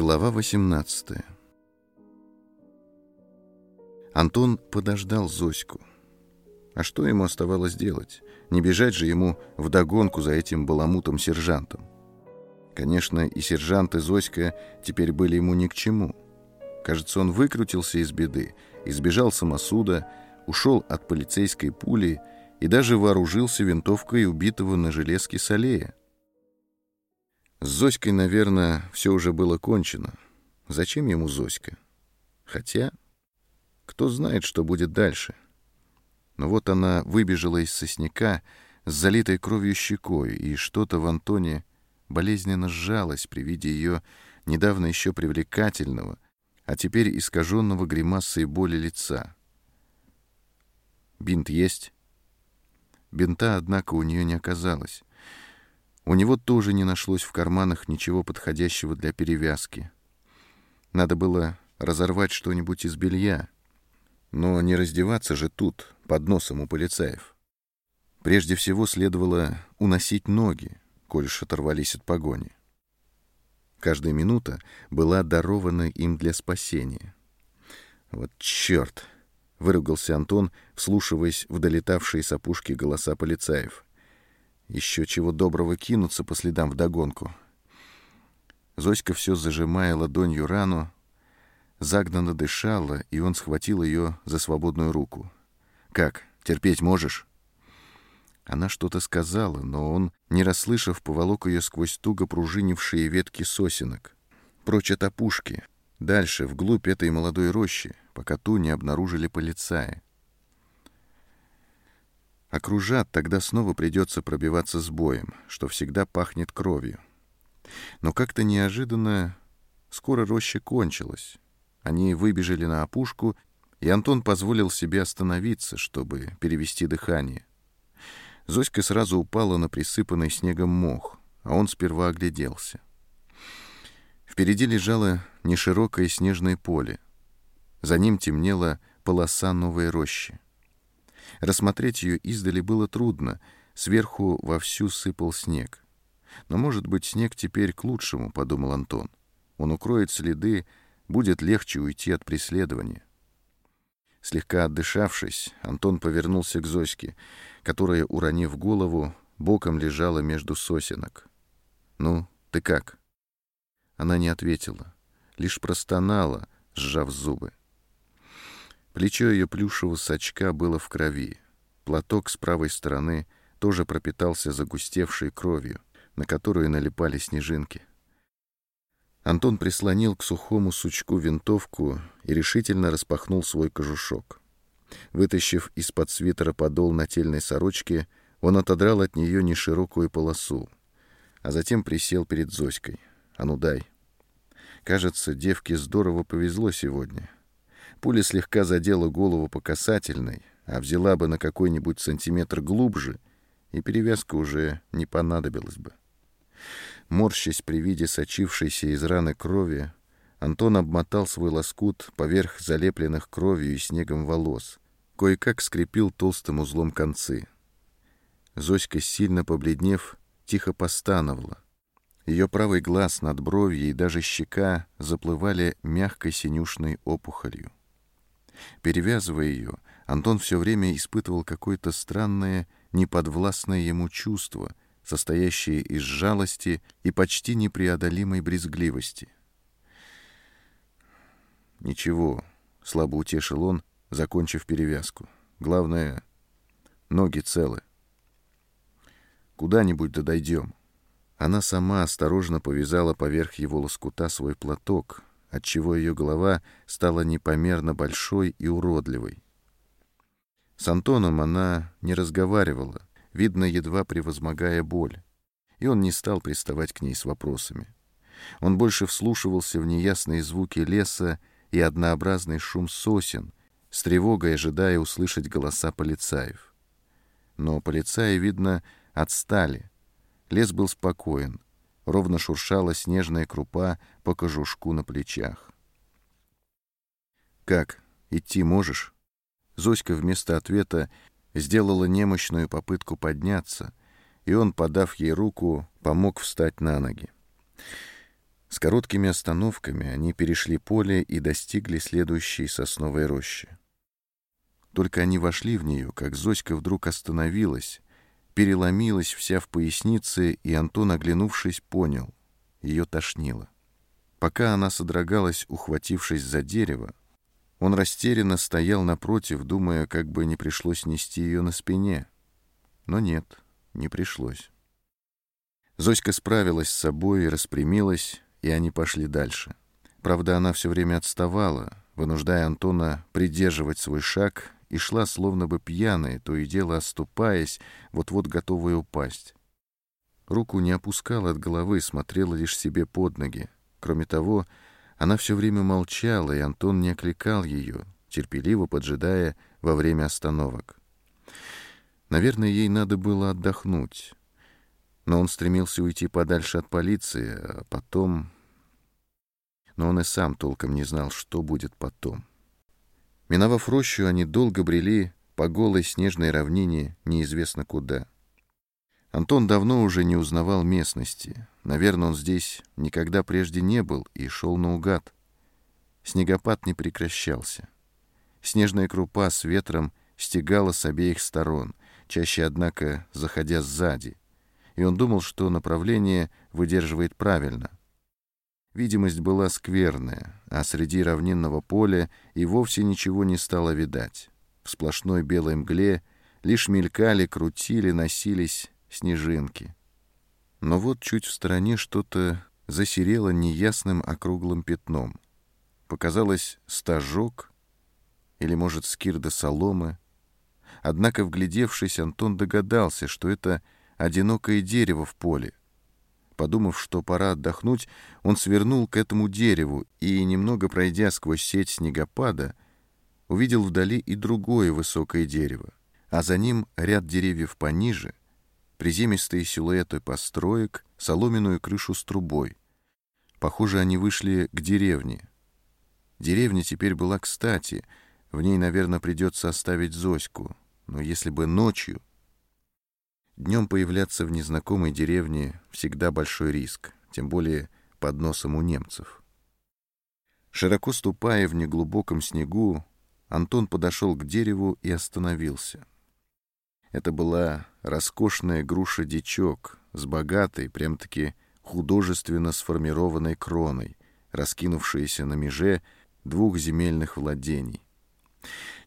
Глава 18 Антон подождал Зоську. А что ему оставалось делать? Не бежать же ему вдогонку за этим баламутом-сержантом. Конечно, и сержант, и Зоська теперь были ему ни к чему. Кажется, он выкрутился из беды, избежал самосуда, ушел от полицейской пули и даже вооружился винтовкой убитого на железке Салея. С Зоськой, наверное, все уже было кончено. Зачем ему Зоська? Хотя, кто знает, что будет дальше. Но вот она выбежала из сосняка с залитой кровью щекой, и что-то в Антоне болезненно сжалось при виде ее недавно еще привлекательного, а теперь искаженного гримасой боли лица. «Бинт есть?» Бинта, однако, у нее не оказалось. У него тоже не нашлось в карманах ничего подходящего для перевязки. Надо было разорвать что-нибудь из белья, но не раздеваться же тут, под носом у полицаев. Прежде всего следовало уносить ноги, коль уж оторвались от погони. Каждая минута была дарована им для спасения. «Вот черт!» — выругался Антон, вслушиваясь в долетавшие с опушки голоса полицаев — еще чего доброго кинуться по следам вдогонку. Зоська, все зажимая ладонью рану, загнанно дышала, и он схватил ее за свободную руку. «Как, терпеть можешь?» Она что-то сказала, но он, не расслышав, поволок ее сквозь туго пружинившие ветки сосенок. Прочь от опушки, дальше, вглубь этой молодой рощи, пока ту не обнаружили полицаи. Окружат, тогда снова придется пробиваться с боем, что всегда пахнет кровью. Но как-то неожиданно скоро роща кончилась. Они выбежали на опушку, и Антон позволил себе остановиться, чтобы перевести дыхание. Зоська сразу упала на присыпанный снегом мох, а он сперва огляделся. Впереди лежало неширокое снежное поле. За ним темнела полоса новой рощи. Рассмотреть ее издали было трудно, сверху вовсю сыпал снег. Но, может быть, снег теперь к лучшему, — подумал Антон. Он укроет следы, будет легче уйти от преследования. Слегка отдышавшись, Антон повернулся к Зоське, которая, уронив голову, боком лежала между сосенок. «Ну, ты как?» Она не ответила, лишь простонала, сжав зубы. Плечо ее плюшевого сачка было в крови. Платок с правой стороны тоже пропитался загустевшей кровью, на которую налипали снежинки. Антон прислонил к сухому сучку винтовку и решительно распахнул свой кожушок. Вытащив из-под свитера подол нательной сорочки, он отодрал от нее неширокую полосу, а затем присел перед Зоськой. «А ну дай!» Кажется, девке здорово повезло сегодня — Пуля слегка задела голову по касательной, а взяла бы на какой-нибудь сантиметр глубже, и перевязка уже не понадобилась бы. Морщась при виде сочившейся из раны крови, Антон обмотал свой лоскут поверх залепленных кровью и снегом волос, кое-как скрепил толстым узлом концы. Зоська, сильно побледнев, тихо постановала. Ее правый глаз над бровью и даже щека заплывали мягкой синюшной опухолью. Перевязывая ее, Антон все время испытывал какое-то странное, неподвластное ему чувство, состоящее из жалости и почти непреодолимой брезгливости. «Ничего», — слабо утешил он, закончив перевязку. «Главное, ноги целы. Куда-нибудь да дойдем». Она сама осторожно повязала поверх его лоскута свой платок, отчего ее голова стала непомерно большой и уродливой. С Антоном она не разговаривала, видно, едва превозмогая боль, и он не стал приставать к ней с вопросами. Он больше вслушивался в неясные звуки леса и однообразный шум сосен, с тревогой ожидая услышать голоса полицаев. Но полицаи, видно, отстали. Лес был спокоен — ровно шуршала снежная крупа по кожушку на плечах. «Как, идти можешь?» Зоська вместо ответа сделала немощную попытку подняться, и он, подав ей руку, помог встать на ноги. С короткими остановками они перешли поле и достигли следующей сосновой рощи. Только они вошли в нее, как Зоська вдруг остановилась, переломилась вся в пояснице, и Антон, оглянувшись, понял — ее тошнило. Пока она содрогалась, ухватившись за дерево, он растерянно стоял напротив, думая, как бы не пришлось нести ее на спине. Но нет, не пришлось. Зоська справилась с собой распрямилась, и они пошли дальше. Правда, она все время отставала, вынуждая Антона придерживать свой шаг и шла словно бы пьяная, то и дело оступаясь, вот-вот готовая упасть. Руку не опускала от головы, смотрела лишь себе под ноги. Кроме того, она все время молчала, и Антон не окликал ее, терпеливо поджидая во время остановок. Наверное, ей надо было отдохнуть. Но он стремился уйти подальше от полиции, а потом... Но он и сам толком не знал, что будет потом. Миновав рощу, они долго брели по голой снежной равнине неизвестно куда. Антон давно уже не узнавал местности. Наверное, он здесь никогда прежде не был и шел наугад. Снегопад не прекращался. Снежная крупа с ветром стегала с обеих сторон, чаще, однако, заходя сзади. И он думал, что направление выдерживает правильно. Видимость была скверная, а среди равнинного поля и вовсе ничего не стало видать. В сплошной белой мгле лишь мелькали, крутили, носились снежинки. Но вот чуть в стороне что-то засерело неясным округлым пятном. Показалось стажок или, может, скирда соломы. Однако, вглядевшись, Антон догадался, что это одинокое дерево в поле, Подумав, что пора отдохнуть, он свернул к этому дереву и, немного пройдя сквозь сеть снегопада, увидел вдали и другое высокое дерево, а за ним ряд деревьев пониже, приземистые силуэты построек, соломенную крышу с трубой. Похоже, они вышли к деревне. Деревня теперь была кстати, в ней, наверное, придется оставить Зоську, но если бы ночью... Днем появляться в незнакомой деревне всегда большой риск, тем более под носом у немцев. Широко ступая в неглубоком снегу, Антон подошел к дереву и остановился. Это была роскошная груша-дичок с богатой, прям-таки художественно сформированной кроной, раскинувшаяся на меже двух земельных владений.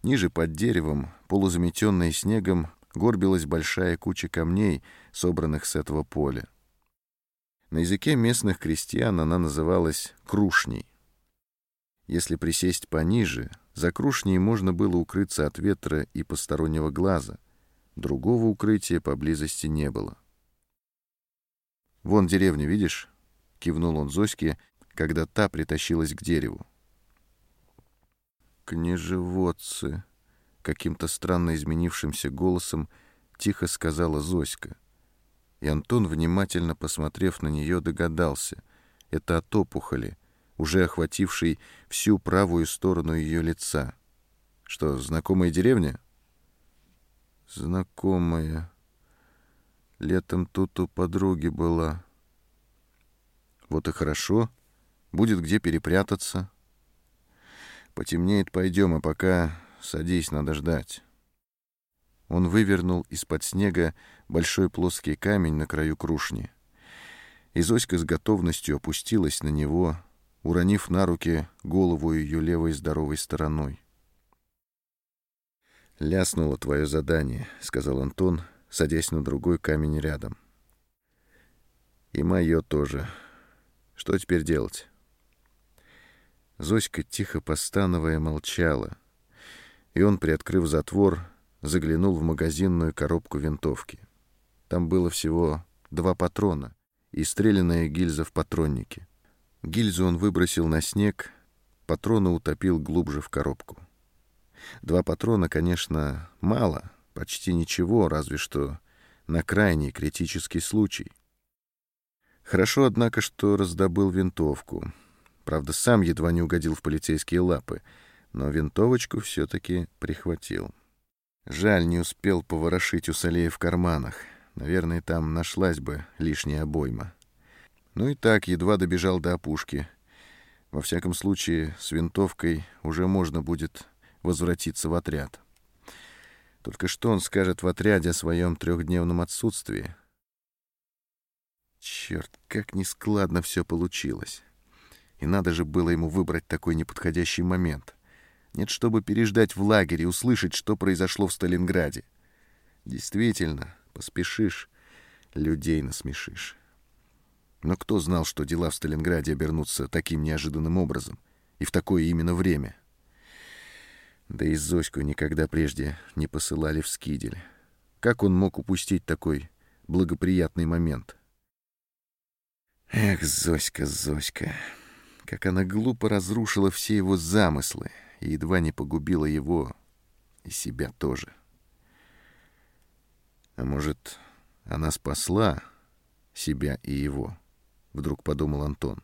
Ниже под деревом, полузаметенная снегом, горбилась большая куча камней, собранных с этого поля. На языке местных крестьян она называлась крушней. Если присесть пониже, за крушней можно было укрыться от ветра и постороннего глаза. Другого укрытия поблизости не было. «Вон деревня, видишь?» — кивнул он Зоське, когда та притащилась к дереву. «Княжеводцы!» Каким-то странно изменившимся голосом тихо сказала Зоська. И Антон, внимательно посмотрев на нее, догадался. Это от опухоли, уже охватившей всю правую сторону ее лица. Что, знакомая деревня? Знакомая. Летом тут у подруги была. Вот и хорошо. Будет где перепрятаться. Потемнеет, пойдем, а пока Садись, надо ждать. Он вывернул из-под снега большой плоский камень на краю крушни. И Зоська с готовностью опустилась на него, уронив на руки голову ее левой здоровой стороной. «Ляснуло твое задание», — сказал Антон, садясь на другой камень рядом. «И мое тоже. Что теперь делать?» Зоська, тихо постановая, молчала — и он, приоткрыв затвор, заглянул в магазинную коробку винтовки. Там было всего два патрона и стрелянная гильза в патроннике. Гильзу он выбросил на снег, патроны утопил глубже в коробку. Два патрона, конечно, мало, почти ничего, разве что на крайний критический случай. Хорошо, однако, что раздобыл винтовку. Правда, сам едва не угодил в полицейские лапы — но винтовочку все-таки прихватил. Жаль, не успел поворошить у Салея в карманах. Наверное, там нашлась бы лишняя обойма. Ну и так, едва добежал до опушки. Во всяком случае, с винтовкой уже можно будет возвратиться в отряд. Только что он скажет в отряде о своем трехдневном отсутствии? Черт, как нескладно все получилось. И надо же было ему выбрать такой неподходящий момент. Нет, чтобы переждать в лагере услышать, что произошло в Сталинграде. Действительно, поспешишь, людей насмешишь. Но кто знал, что дела в Сталинграде обернутся таким неожиданным образом и в такое именно время? Да и Зоську никогда прежде не посылали в Скидель. Как он мог упустить такой благоприятный момент? Эх, Зоська, Зоська, как она глупо разрушила все его замыслы и едва не погубила его и себя тоже. А может, она спасла себя и его, вдруг подумал Антон.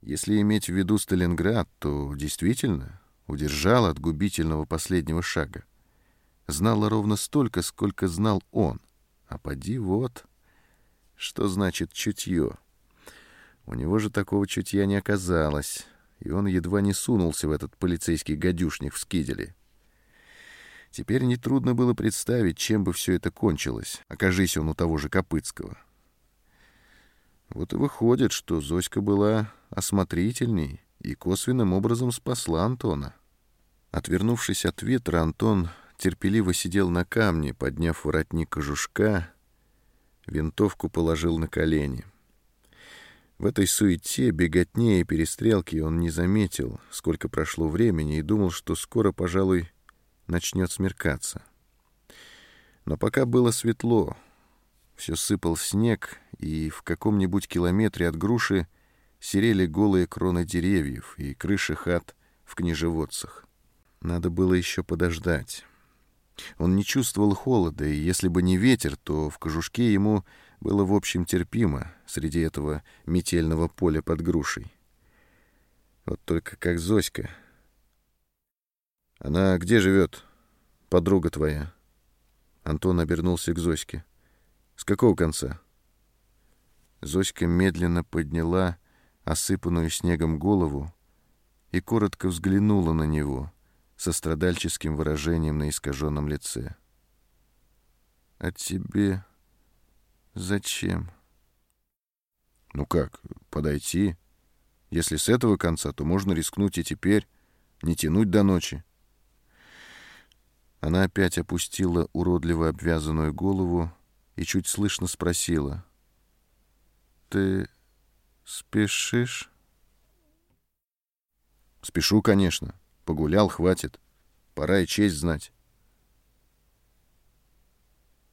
Если иметь в виду Сталинград, то действительно удержала от губительного последнего шага. Знала ровно столько, сколько знал он. А поди вот, что значит чутье. У него же такого чутья не оказалось, и он едва не сунулся в этот полицейский гадюшник в скиделе. Теперь нетрудно было представить, чем бы все это кончилось, окажись он у того же Копыцкого. Вот и выходит, что Зоська была осмотрительней и косвенным образом спасла Антона. Отвернувшись от ветра, Антон терпеливо сидел на камне, подняв воротник кожушка, винтовку положил на колени. В этой суете, беготне и перестрелке он не заметил, сколько прошло времени, и думал, что скоро, пожалуй, начнет смеркаться. Но пока было светло, все сыпал снег, и в каком-нибудь километре от груши серели голые кроны деревьев и крыши хат в книжеводцах. Надо было еще подождать. Он не чувствовал холода, и если бы не ветер, то в кожушке ему было в общем терпимо среди этого метельного поля под грушей. Вот только как Зоська. «Она где живет, подруга твоя?» Антон обернулся к Зоське. «С какого конца?» Зоська медленно подняла осыпанную снегом голову и коротко взглянула на него со страдальческим выражением на искаженном лице. «А тебе зачем?» «Ну как, подойти? Если с этого конца, то можно рискнуть и теперь, не тянуть до ночи». Она опять опустила уродливо обвязанную голову и чуть слышно спросила — ты спешишь? Спешу, конечно. Погулял, хватит. Пора и честь знать.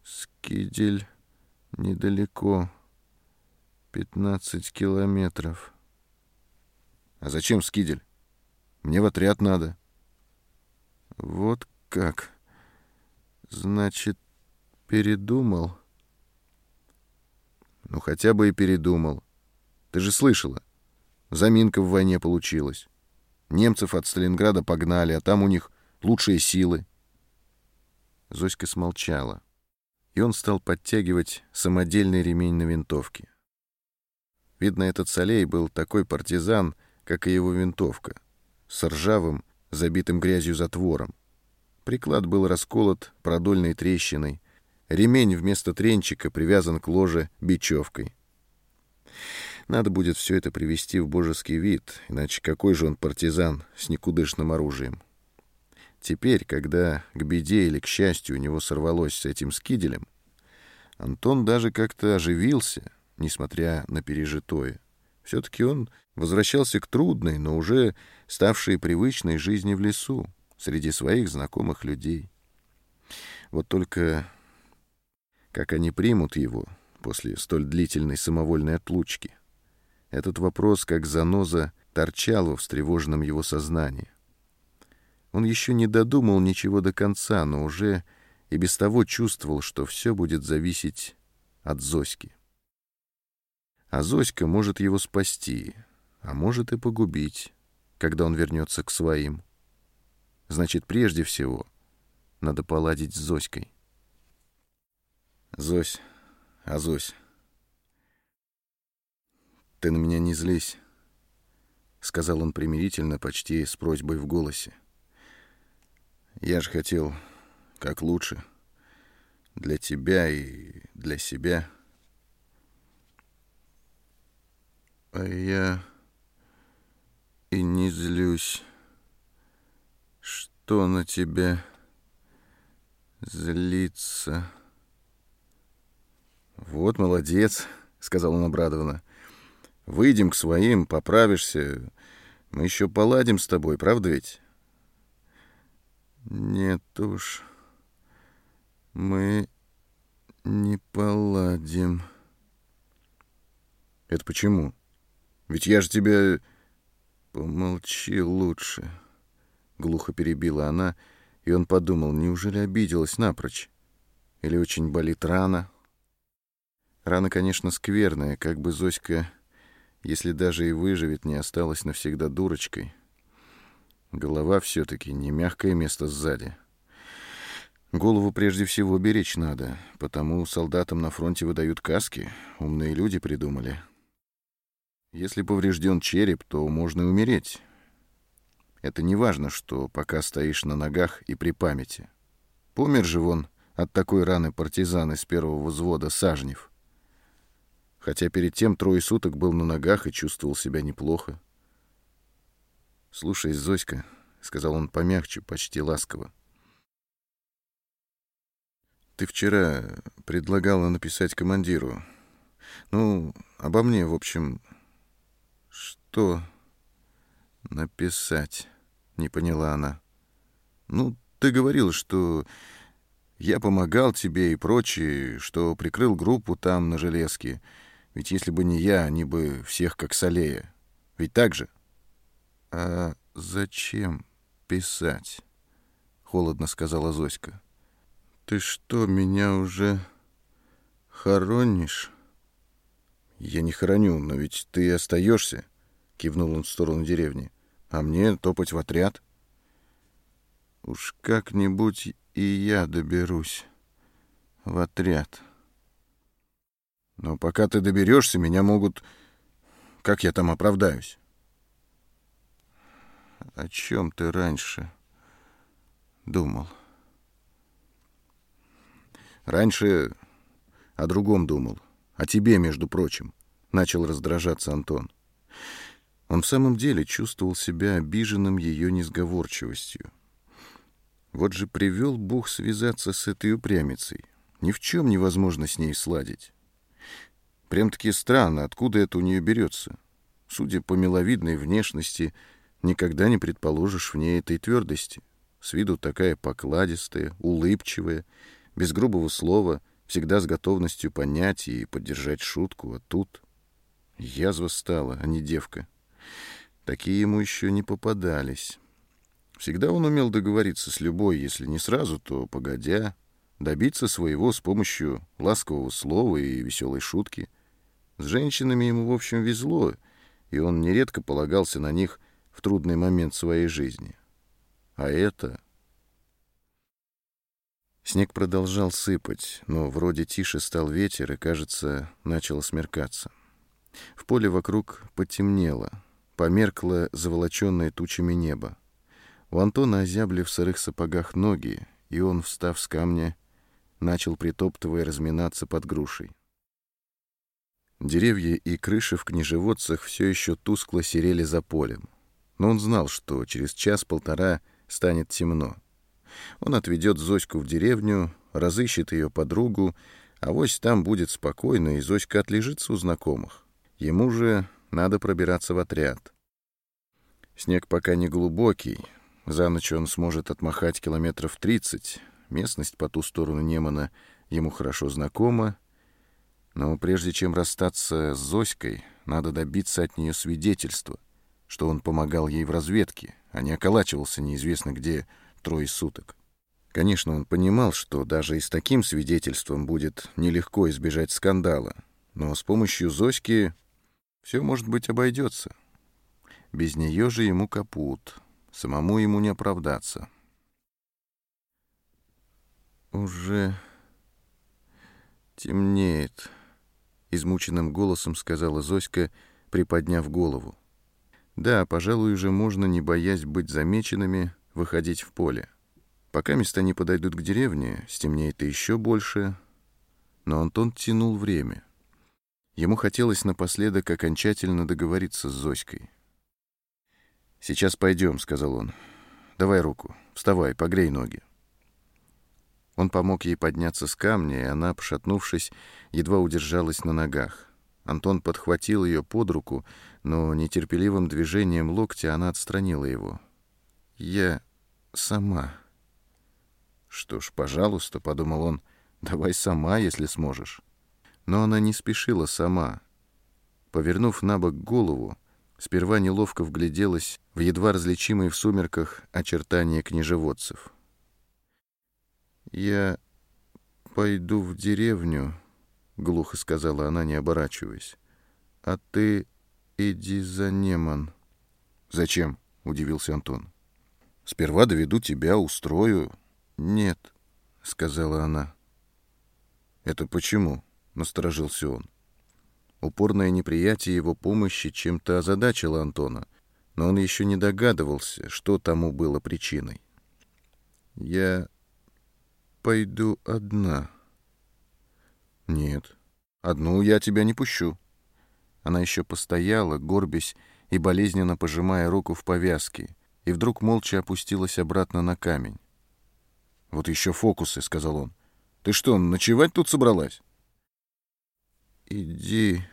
Скидель недалеко. Пятнадцать километров. А зачем Скидель? Мне в отряд надо. Вот как. Значит, передумал? — ну, хотя бы и передумал. Ты же слышала. Заминка в войне получилась. Немцев от Сталинграда погнали, а там у них лучшие силы. Зоська смолчала, и он стал подтягивать самодельный ремень на винтовке. Видно, этот Солей был такой партизан, как и его винтовка, с ржавым, забитым грязью затвором. Приклад был расколот продольной трещиной, Ремень вместо тренчика привязан к ложе бечевкой. Надо будет все это привести в божеский вид, иначе какой же он партизан с никудышным оружием? Теперь, когда к беде или к счастью у него сорвалось с этим скиделем, Антон даже как-то оживился, несмотря на пережитое. Все-таки он возвращался к трудной, но уже ставшей привычной жизни в лесу, среди своих знакомых людей. Вот только как они примут его после столь длительной самовольной отлучки? Этот вопрос, как заноза, торчал во встревоженном его сознании. Он еще не додумал ничего до конца, но уже и без того чувствовал, что все будет зависеть от Зоськи. А Зоська может его спасти, а может и погубить, когда он вернется к своим. Значит, прежде всего надо поладить с Зоськой. Зось, а Зось, «Ты на меня не злись», — сказал он примирительно, почти с просьбой в голосе. «Я же хотел как лучше. Для тебя и для себя». «А я и не злюсь. Что на тебя злиться?» «Вот молодец», — сказал он обрадованно. «Выйдем к своим, поправишься. Мы еще поладим с тобой, правда ведь?» «Нет уж, мы не поладим». «Это почему? Ведь я же тебя...» «Помолчи лучше», — глухо перебила она, и он подумал, неужели обиделась напрочь? Или очень болит рана?» Рана, конечно, скверная, как бы Зоська, если даже и выживет, не осталась навсегда дурочкой. Голова все-таки не мягкое место сзади. Голову прежде всего беречь надо, потому солдатам на фронте выдают каски, умные люди придумали. Если поврежден череп, то можно и умереть. Это не важно, что пока стоишь на ногах и при памяти. Помер же вон от такой раны партизан из первого взвода Сажнев хотя перед тем трое суток был на ногах и чувствовал себя неплохо. «Слушай, Зоська», — сказал он помягче, почти ласково, — «ты вчера предлагала написать командиру. Ну, обо мне, в общем, что написать?» — не поняла она. «Ну, ты говорил, что я помогал тебе и прочее, что прикрыл группу там, на железке, ведь если бы не я, они бы всех как солея. Ведь так же? А зачем писать? Холодно сказала Зоська. Ты что, меня уже хоронишь? Я не хороню, но ведь ты остаешься, кивнул он в сторону деревни. А мне топать в отряд. Уж как-нибудь и я доберусь в отряд. Но пока ты доберешься, меня могут... Как я там оправдаюсь? О чем ты раньше думал? Раньше о другом думал. О тебе, между прочим. Начал раздражаться Антон. Он в самом деле чувствовал себя обиженным ее несговорчивостью. Вот же привел Бог связаться с этой упрямицей. Ни в чем невозможно с ней сладить. Прям-таки странно, откуда это у нее берется. Судя по миловидной внешности, никогда не предположишь в ней этой твердости. С виду такая покладистая, улыбчивая, без грубого слова, всегда с готовностью понять и поддержать шутку, а тут язва стала, а не девка. Такие ему еще не попадались. Всегда он умел договориться с любой, если не сразу, то погодя, добиться своего с помощью ласкового слова и веселой шутки — с женщинами ему, в общем, везло, и он нередко полагался на них в трудный момент своей жизни. А это... Снег продолжал сыпать, но вроде тише стал ветер, и, кажется, начало смеркаться. В поле вокруг потемнело, померкло заволоченное тучами небо. У Антона озябли в сырых сапогах ноги, и он, встав с камня, начал, притоптывая, разминаться под грушей. Деревья и крыши в книжеводцах все еще тускло серели за полем. Но он знал, что через час-полтора станет темно. Он отведет Зоську в деревню, разыщет ее подругу, а вось там будет спокойно, и Зоська отлежится у знакомых. Ему же надо пробираться в отряд. Снег пока не глубокий, за ночь он сможет отмахать километров тридцать. Местность по ту сторону Немана ему хорошо знакома, но прежде чем расстаться с Зоськой, надо добиться от нее свидетельства, что он помогал ей в разведке, а не околачивался неизвестно где трое суток. Конечно, он понимал, что даже и с таким свидетельством будет нелегко избежать скандала, но с помощью Зоськи все, может быть, обойдется. Без нее же ему капут, самому ему не оправдаться. «Уже темнеет», измученным голосом сказала Зоська, приподняв голову. Да, пожалуй, уже можно, не боясь быть замеченными, выходить в поле. Пока места не подойдут к деревне, стемнеет еще больше, но Антон тянул время. Ему хотелось напоследок окончательно договориться с Зоськой. «Сейчас пойдем», — сказал он. «Давай руку. Вставай, погрей ноги». Он помог ей подняться с камня, и она, пошатнувшись, едва удержалась на ногах. Антон подхватил ее под руку, но нетерпеливым движением локтя она отстранила его. «Я сама». «Что ж, пожалуйста», — подумал он, — «давай сама, если сможешь». Но она не спешила сама. Повернув на бок голову, сперва неловко вгляделась в едва различимые в сумерках очертания княжеводцев. «Я пойду в деревню», — глухо сказала она, не оборачиваясь. «А ты иди за Неман». «Зачем?» — удивился Антон. «Сперва доведу тебя, устрою». «Нет», — сказала она. «Это почему?» — насторожился он. Упорное неприятие его помощи чем-то озадачило Антона, но он еще не догадывался, что тому было причиной. «Я пойду одна». «Нет, одну я тебя не пущу». Она еще постояла, горбясь и болезненно пожимая руку в повязке, и вдруг молча опустилась обратно на камень. «Вот еще фокусы», — сказал он. «Ты что, ночевать тут собралась?» «Иди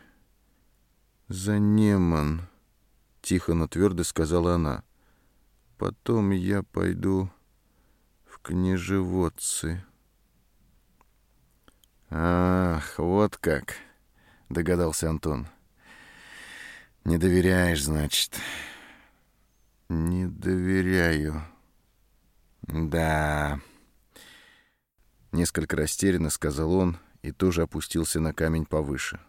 за Неман», — тихо, но твердо сказала она. «Потом я пойду в княжеводцы». «Ах, вот как!» — догадался Антон. «Не доверяешь, значит?» «Не доверяю». «Да...» Несколько растерянно сказал он и тоже опустился на камень повыше.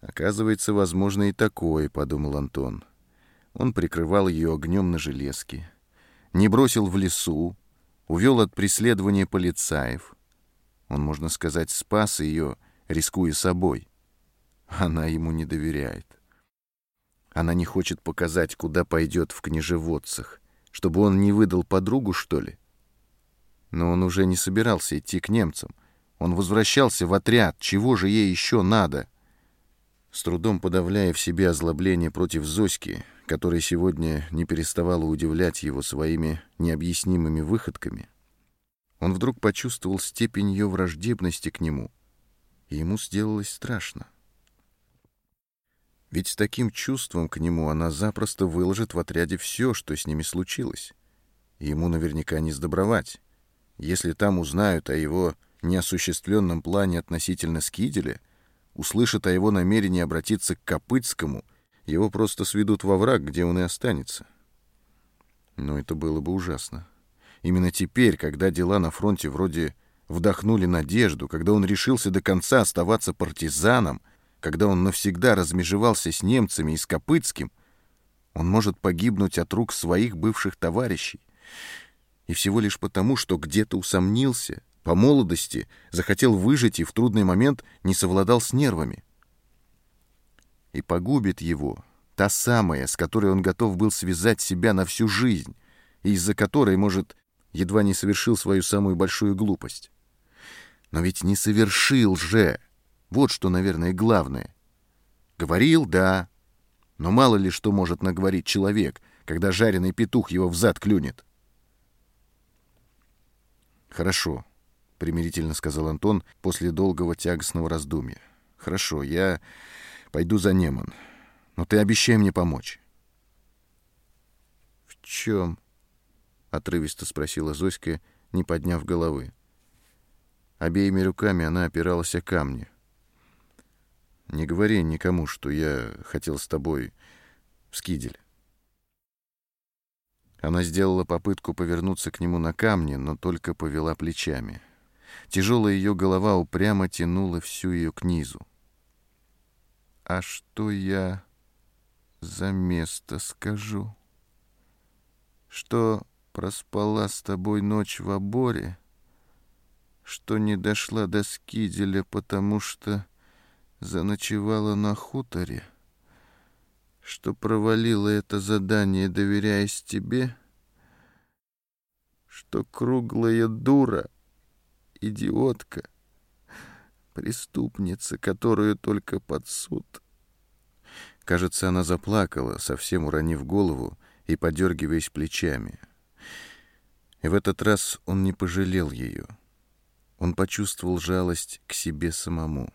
«Оказывается, возможно и такое», — подумал Антон. Он прикрывал ее огнем на железке, не бросил в лесу, увел от преследования полицаев, он, можно сказать, спас ее, рискуя собой. Она ему не доверяет. Она не хочет показать, куда пойдет в княжеводцах, чтобы он не выдал подругу, что ли? Но он уже не собирался идти к немцам. Он возвращался в отряд. Чего же ей еще надо? С трудом подавляя в себе озлобление против Зоськи, которая сегодня не переставала удивлять его своими необъяснимыми выходками, он вдруг почувствовал степень ее враждебности к нему, и ему сделалось страшно. Ведь с таким чувством к нему она запросто выложит в отряде все, что с ними случилось. И ему наверняка не сдобровать. Если там узнают о его неосуществленном плане относительно Скиделя, услышат о его намерении обратиться к Копытскому, его просто сведут во враг, где он и останется. Но это было бы ужасно. Именно теперь, когда дела на фронте вроде вдохнули надежду, когда он решился до конца оставаться партизаном, когда он навсегда размежевался с немцами и с Копытским, он может погибнуть от рук своих бывших товарищей. И всего лишь потому, что где-то усомнился, по молодости захотел выжить и в трудный момент не совладал с нервами. И погубит его та самая, с которой он готов был связать себя на всю жизнь, и из-за которой, может, едва не совершил свою самую большую глупость. Но ведь не совершил же. Вот что, наверное, главное. Говорил, да, но мало ли что может наговорить человек, когда жареный петух его взад клюнет. «Хорошо», — примирительно сказал Антон после долгого тягостного раздумья. «Хорошо, я пойду за Неман, но ты обещай мне помочь». «В чем?» — отрывисто спросила Зоська, не подняв головы. Обеими руками она опиралась о камни. «Не говори никому, что я хотел с тобой в скидель». Она сделала попытку повернуться к нему на камне, но только повела плечами. Тяжелая ее голова упрямо тянула всю ее к низу. «А что я за место скажу? Что проспала с тобой ночь в оборе, что не дошла до Скиделя, потому что заночевала на хуторе, что провалила это задание, доверяясь тебе, что круглая дура, идиотка, преступница, которую только под суд. Кажется, она заплакала, совсем уронив голову и подергиваясь плечами. И в этот раз он не пожалел ее. Он почувствовал жалость к себе самому.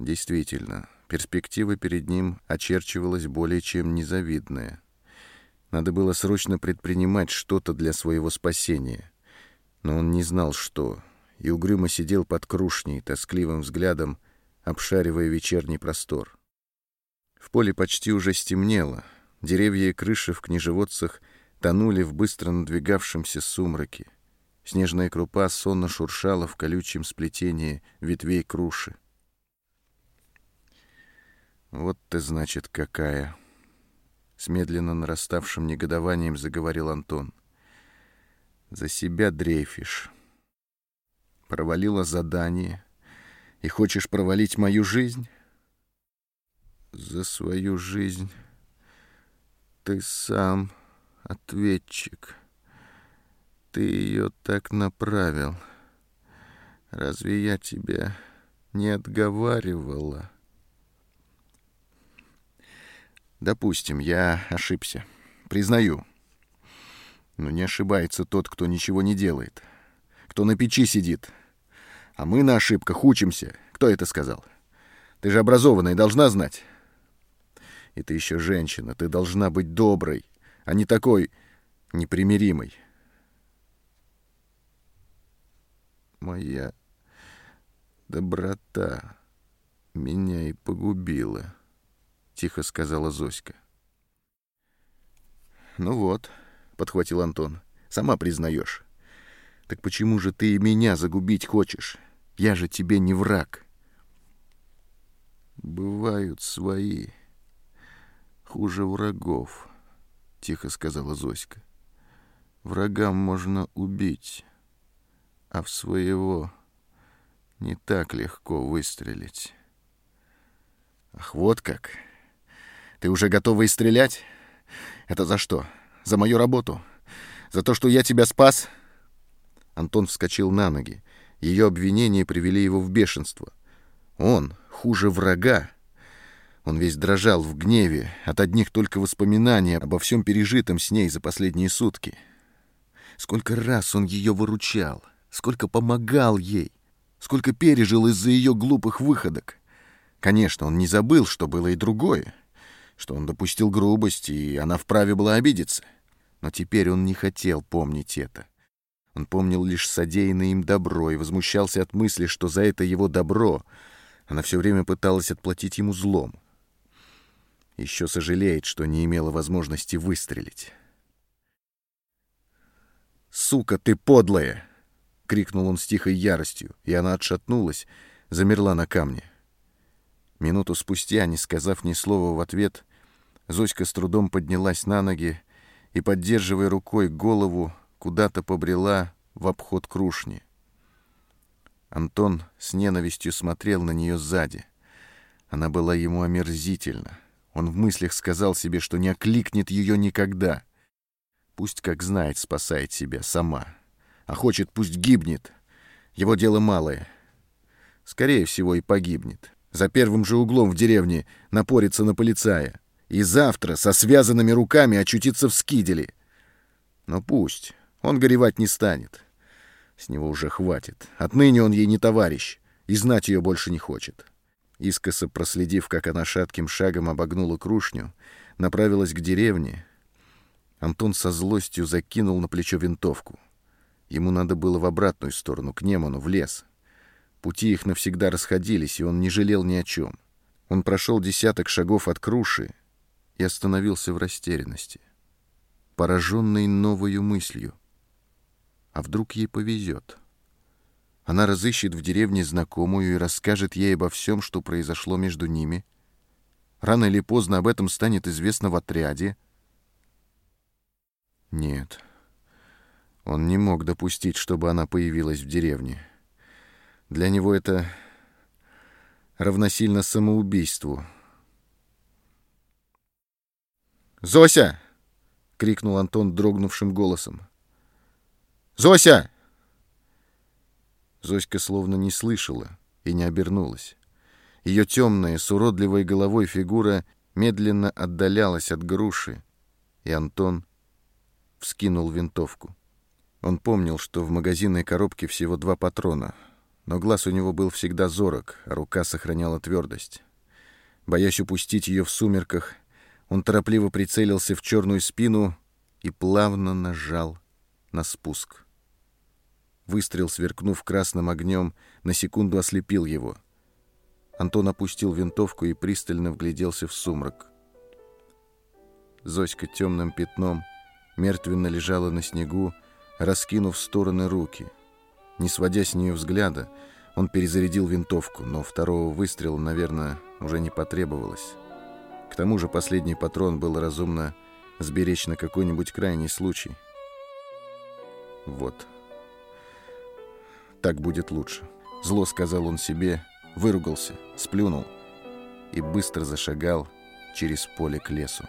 Действительно, Перспектива перед ним очерчивалась более чем незавидная. Надо было срочно предпринимать что-то для своего спасения. Но он не знал, что, и угрюмо сидел под крушней, тоскливым взглядом, обшаривая вечерний простор. В поле почти уже стемнело. Деревья и крыши в книжеводцах тонули в быстро надвигавшемся сумраке. Снежная крупа сонно шуршала в колючем сплетении ветвей круши. «Вот ты, значит, какая!» С медленно нараставшим негодованием заговорил Антон. «За себя дрейфишь. Провалила задание. И хочешь провалить мою жизнь?» «За свою жизнь ты сам ответчик. Ты ее так направил. Разве я тебя не отговаривала?» Допустим, я ошибся. Признаю. Но не ошибается тот, кто ничего не делает. Кто на печи сидит. А мы на ошибках учимся. Кто это сказал? Ты же образованная, должна знать. И ты еще женщина. Ты должна быть доброй, а не такой непримиримой. Моя доброта меня и погубила. — тихо сказала Зоська. «Ну вот», — подхватил Антон, — «сама признаешь. Так почему же ты и меня загубить хочешь? Я же тебе не враг». «Бывают свои, хуже врагов», — тихо сказала Зоська. «Врагам можно убить, а в своего не так легко выстрелить». «Ах, вот как!» Ты уже готова и стрелять? Это за что? За мою работу? За то, что я тебя спас?» Антон вскочил на ноги. Ее обвинения привели его в бешенство. Он хуже врага. Он весь дрожал в гневе от одних только воспоминаний обо всем пережитом с ней за последние сутки. Сколько раз он ее выручал, сколько помогал ей, сколько пережил из-за ее глупых выходок. Конечно, он не забыл, что было и другое что он допустил грубость, и она вправе была обидеться. Но теперь он не хотел помнить это. Он помнил лишь содеянное им добро и возмущался от мысли, что за это его добро она все время пыталась отплатить ему злом. Еще сожалеет, что не имела возможности выстрелить. «Сука, ты подлая!» — крикнул он с тихой яростью, и она отшатнулась, замерла на камне. Минуту спустя, не сказав ни слова в ответ, Зоська с трудом поднялась на ноги и, поддерживая рукой голову, куда-то побрела в обход крушни. Антон с ненавистью смотрел на нее сзади. Она была ему омерзительна. Он в мыслях сказал себе, что не окликнет ее никогда. Пусть, как знает, спасает себя сама. А хочет, пусть гибнет. Его дело малое. Скорее всего, и погибнет. За первым же углом в деревне напорится на полицая и завтра со связанными руками очутиться в скиделе. Но пусть, он горевать не станет. С него уже хватит. Отныне он ей не товарищ, и знать ее больше не хочет. Искоса проследив, как она шатким шагом обогнула крушню, направилась к деревне, Антон со злостью закинул на плечо винтовку. Ему надо было в обратную сторону, к Неману, в лес. Пути их навсегда расходились, и он не жалел ни о чем. Он прошел десяток шагов от круши и остановился в растерянности, пораженный новою мыслью. А вдруг ей повезет? Она разыщет в деревне знакомую и расскажет ей обо всем, что произошло между ними. Рано или поздно об этом станет известно в отряде. Нет, он не мог допустить, чтобы она появилась в деревне. Для него это равносильно самоубийству — «Зося!» — крикнул Антон дрогнувшим голосом. «Зося!» Зоська словно не слышала и не обернулась. Ее темная, с уродливой головой фигура медленно отдалялась от груши, и Антон вскинул винтовку. Он помнил, что в магазинной коробке всего два патрона, но глаз у него был всегда зорок, а рука сохраняла твердость. Боясь упустить ее в сумерках, он торопливо прицелился в черную спину и плавно нажал на спуск. Выстрел, сверкнув красным огнем, на секунду ослепил его. Антон опустил винтовку и пристально вгляделся в сумрак. Зоська темным пятном мертвенно лежала на снегу, раскинув в стороны руки. Не сводя с нее взгляда, он перезарядил винтовку, но второго выстрела, наверное, уже не потребовалось. К тому же последний патрон было разумно сберечь на какой-нибудь крайний случай. Вот. Так будет лучше. Зло сказал он себе, выругался, сплюнул и быстро зашагал через поле к лесу.